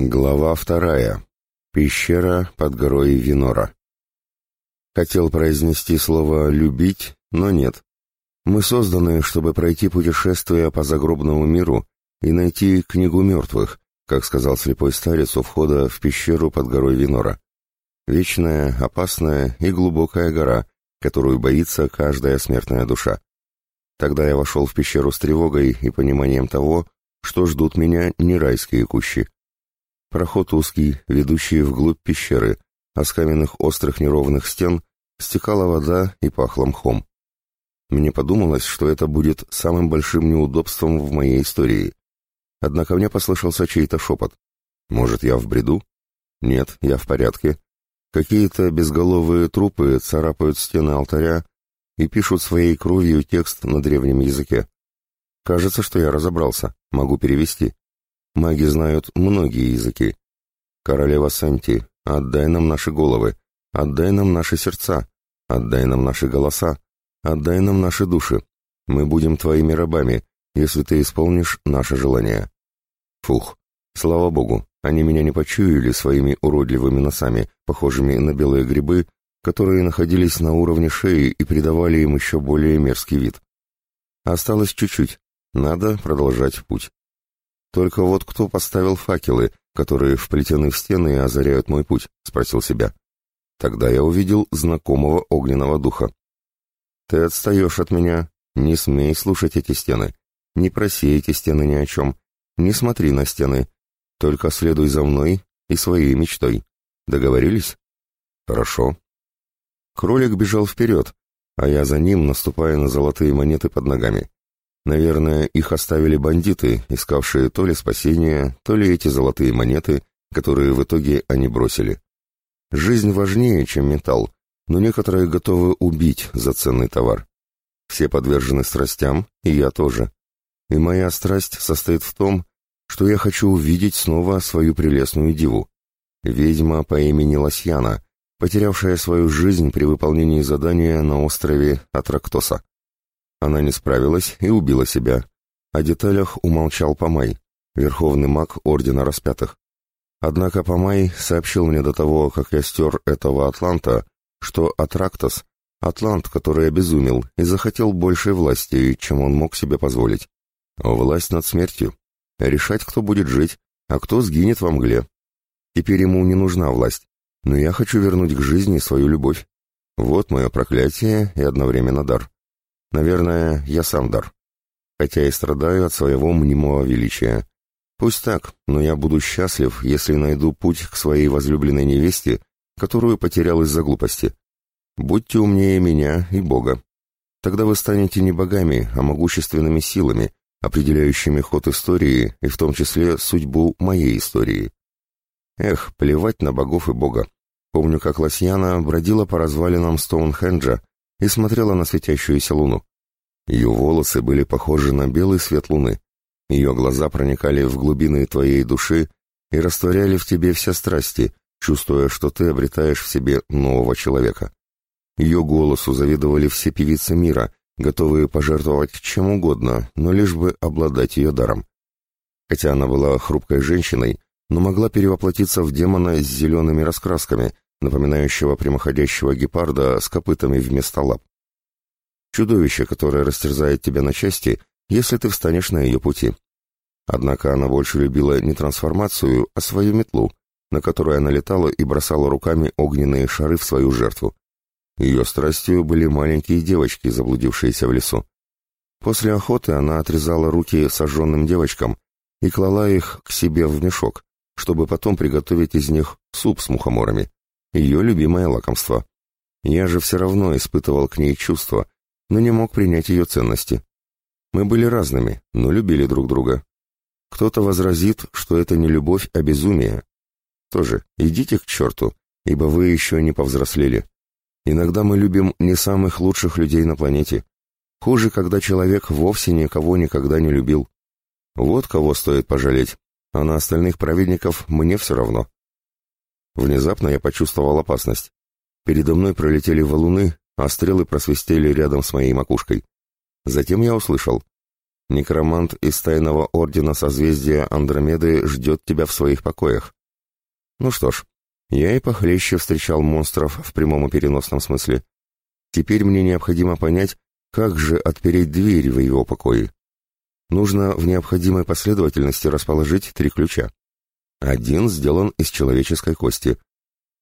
Глава вторая. Пещера под горой Винора. Хотел произнести слово «любить», но нет. Мы созданы, чтобы пройти путешествие по загробному миру и найти книгу мертвых, как сказал слепой старец у входа в пещеру под горой Винора. Вечная, опасная и глубокая гора, которую боится каждая смертная душа. Тогда я вошел в пещеру с тревогой и пониманием того, что ждут меня не райские кущи. Проход узкий, ведущий вглубь пещеры, а с каменных острых неровных стен стекала вода и пахло мхом. Мне подумалось, что это будет самым большим неудобством в моей истории. Однако мне послышался чей-то шепот. Может, я в бреду? Нет, я в порядке. Какие-то безголовые трупы царапают стены алтаря и пишут своей кровью текст на древнем языке. Кажется, что я разобрался, могу перевести. Маги знают многие языки. Королева Санти, отдай нам наши головы, отдай нам наши сердца, отдай нам наши голоса, отдай нам наши души. Мы будем твоими рабами, если ты исполнишь наше желание. Фух, слава богу, они меня не почуяли своими уродливыми носами, похожими на белые грибы, которые находились на уровне шеи и придавали им еще более мерзкий вид. Осталось чуть-чуть, надо продолжать путь. Только вот кто поставил факелы, которые вплетены в стены и озаряют мой путь, спросил себя. Тогда я увидел знакомого огненного духа. Ты отстаешь от меня, не смей слушать эти стены, не проси эти стены ни о чем, не смотри на стены, только следуй за мной и своей мечтой. Договорились? Хорошо. Кролик бежал вперед, а я за ним, наступая на золотые монеты под ногами. Наверное, их оставили бандиты, искавшие то ли спасения, то ли эти золотые монеты, которые в итоге они бросили. Жизнь важнее, чем металл, но некоторые готовы убить за ценный товар. Все подвержены страстям, и я тоже. И моя страсть состоит в том, что я хочу увидеть снова свою прелестную диву. Ведьма по имени Лосьяна, потерявшая свою жизнь при выполнении задания на острове Атрактоса. Она не справилась и убила себя. О деталях умолчал Помай, верховный маг Ордена Распятых. Однако Помай сообщил мне до того, как я стер этого Атланта, что Атрактос — Атлант, который обезумел и захотел большей власти, чем он мог себе позволить. Власть над смертью. Решать, кто будет жить, а кто сгинет во мгле. Теперь ему не нужна власть, но я хочу вернуть к жизни свою любовь. Вот мое проклятие и одновременно дар. Наверное, я сам дар. Хотя и страдаю от своего мнимого величия. Пусть так, но я буду счастлив, если найду путь к своей возлюбленной невесте, которую потерял из-за глупости. Будьте умнее меня и Бога. Тогда вы станете не богами, а могущественными силами, определяющими ход истории и в том числе судьбу моей истории. Эх, плевать на богов и Бога. Помню, как Лосьяна бродила по развалинам Стоунхенджа, и смотрела на светящуюся луну. Ее волосы были похожи на белый свет луны. Ее глаза проникали в глубины твоей души и растворяли в тебе все страсти, чувствуя, что ты обретаешь в себе нового человека. Ее голосу завидовали все певицы мира, готовые пожертвовать чем угодно, но лишь бы обладать ее даром. Хотя она была хрупкой женщиной, но могла перевоплотиться в демона с зелеными раскрасками, напоминающего прямоходящего гепарда с копытами вместо лап. Чудовище, которое растерзает тебя на части, если ты встанешь на ее пути. Однако она больше любила не трансформацию, а свою метлу, на которой она летала и бросала руками огненные шары в свою жертву. Ее страстью были маленькие девочки, заблудившиеся в лесу. После охоты она отрезала руки сожженным девочкам и клала их к себе в мешок, чтобы потом приготовить из них суп с мухоморами ее любимое лакомство. Я же все равно испытывал к ней чувства, но не мог принять ее ценности. Мы были разными, но любили друг друга. Кто-то возразит, что это не любовь, а безумие. Тоже идите к черту, ибо вы еще не повзрослели. Иногда мы любим не самых лучших людей на планете. Хуже, когда человек вовсе никого никогда не любил. Вот кого стоит пожалеть, а на остальных праведников мне все равно. Внезапно я почувствовал опасность. Передо мной пролетели валуны, а стрелы просвистели рядом с моей макушкой. Затем я услышал. Некромант из тайного ордена созвездия Андромеды ждет тебя в своих покоях. Ну что ж, я и похлеще встречал монстров в прямом и переносном смысле. Теперь мне необходимо понять, как же отпереть дверь в его покои. Нужно в необходимой последовательности расположить три ключа. Один сделан из человеческой кости,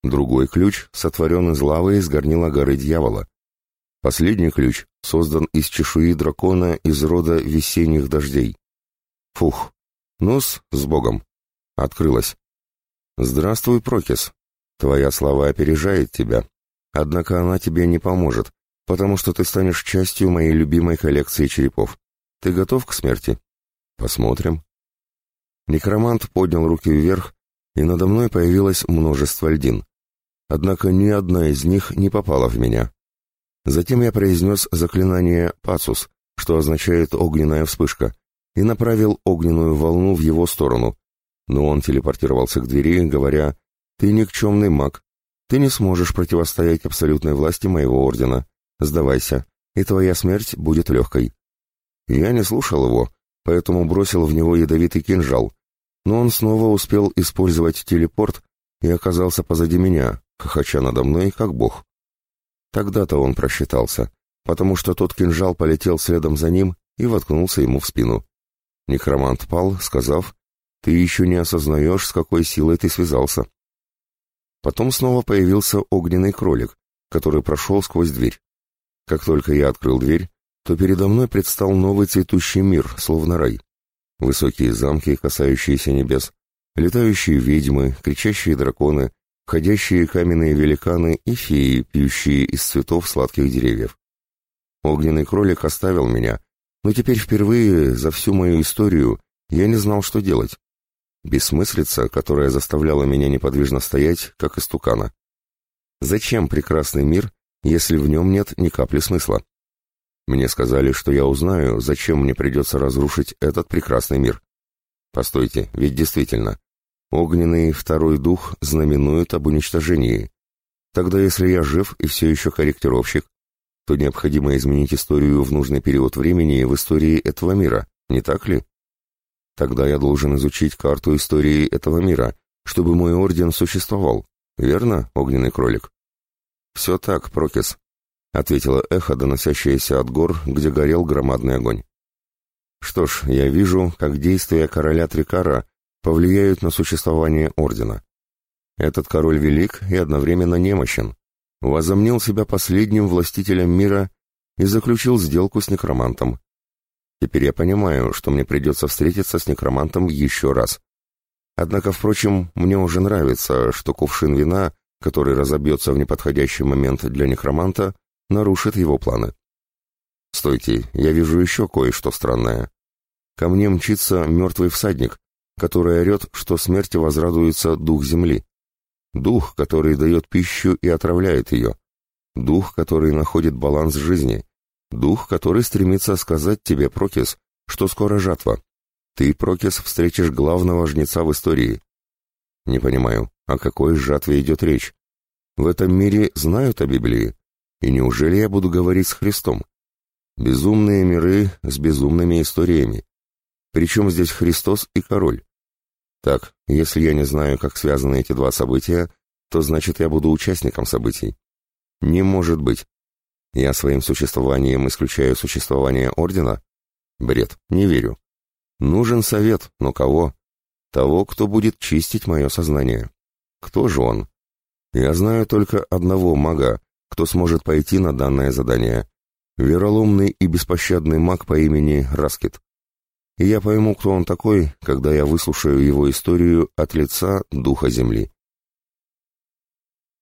другой ключ сотворен из лавы из горнила горы дьявола. Последний ключ создан из чешуи дракона из рода весенних дождей. Фух, нос с Богом. Открылась. Здравствуй, Прокис. Твоя слава опережает тебя. Однако она тебе не поможет, потому что ты станешь частью моей любимой коллекции черепов. Ты готов к смерти? Посмотрим. Некромант поднял руки вверх, и надо мной появилось множество льдин. Однако ни одна из них не попала в меня. Затем я произнес заклинание «Пацус», что означает «огненная вспышка», и направил огненную волну в его сторону. Но он телепортировался к двери, говоря «Ты никчемный маг. Ты не сможешь противостоять абсолютной власти моего ордена. Сдавайся, и твоя смерть будет легкой». Я не слушал его, поэтому бросил в него ядовитый кинжал, но он снова успел использовать телепорт и оказался позади меня, хохоча надо мной, как бог. Тогда-то он просчитался, потому что тот кинжал полетел следом за ним и воткнулся ему в спину. Некромант пал, сказав, «Ты еще не осознаешь, с какой силой ты связался». Потом снова появился огненный кролик, который прошел сквозь дверь. Как только я открыл дверь, то передо мной предстал новый цветущий мир, словно рай. Высокие замки, касающиеся небес, летающие ведьмы, кричащие драконы, ходящие каменные великаны и феи, пьющие из цветов сладких деревьев. Огненный кролик оставил меня, но теперь впервые за всю мою историю я не знал, что делать. Бессмыслица, которая заставляла меня неподвижно стоять, как истукана. Зачем прекрасный мир, если в нем нет ни капли смысла? Мне сказали, что я узнаю, зачем мне придется разрушить этот прекрасный мир. Постойте, ведь действительно, Огненный второй дух знаменует об уничтожении. Тогда, если я жив и все еще корректировщик, то необходимо изменить историю в нужный период времени в истории этого мира, не так ли? Тогда я должен изучить карту истории этого мира, чтобы мой орден существовал. Верно, огненный кролик? Все так, Прокис, — ответила эхо, доносящееся от гор, где горел громадный огонь. Что ж, я вижу, как действия короля Трикара повлияют на существование ордена. Этот король велик и одновременно немощен, возомнил себя последним властителем мира и заключил сделку с некромантом. Теперь я понимаю, что мне придется встретиться с некромантом еще раз. Однако, впрочем, мне уже нравится, что кувшин вина, который разобьется в неподходящий момент для некроманта, нарушит его планы. Стойте, я вижу еще кое-что странное. Ко мне мчится мертвый всадник, который орет, что смерти возрадуется дух земли. Дух, который дает пищу и отравляет ее. Дух, который находит баланс жизни. Дух, который стремится сказать тебе, Прокис, что скоро жатва. Ты, Прокис, встретишь главного жнеца в истории. Не понимаю, о какой жатве идет речь? В этом мире знают о Библии. И неужели я буду говорить с Христом? Безумные миры с безумными историями. Причем здесь Христос и король? Так, если я не знаю, как связаны эти два события, то значит я буду участником событий. Не может быть. Я своим существованием исключаю существование Ордена? Бред, не верю. Нужен совет, но кого? Того, кто будет чистить мое сознание. Кто же он? Я знаю только одного мага, кто сможет пойти на данное задание. Вероломный и беспощадный маг по имени Раскет и я пойму, кто он такой, когда я выслушаю его историю от лица Духа Земли.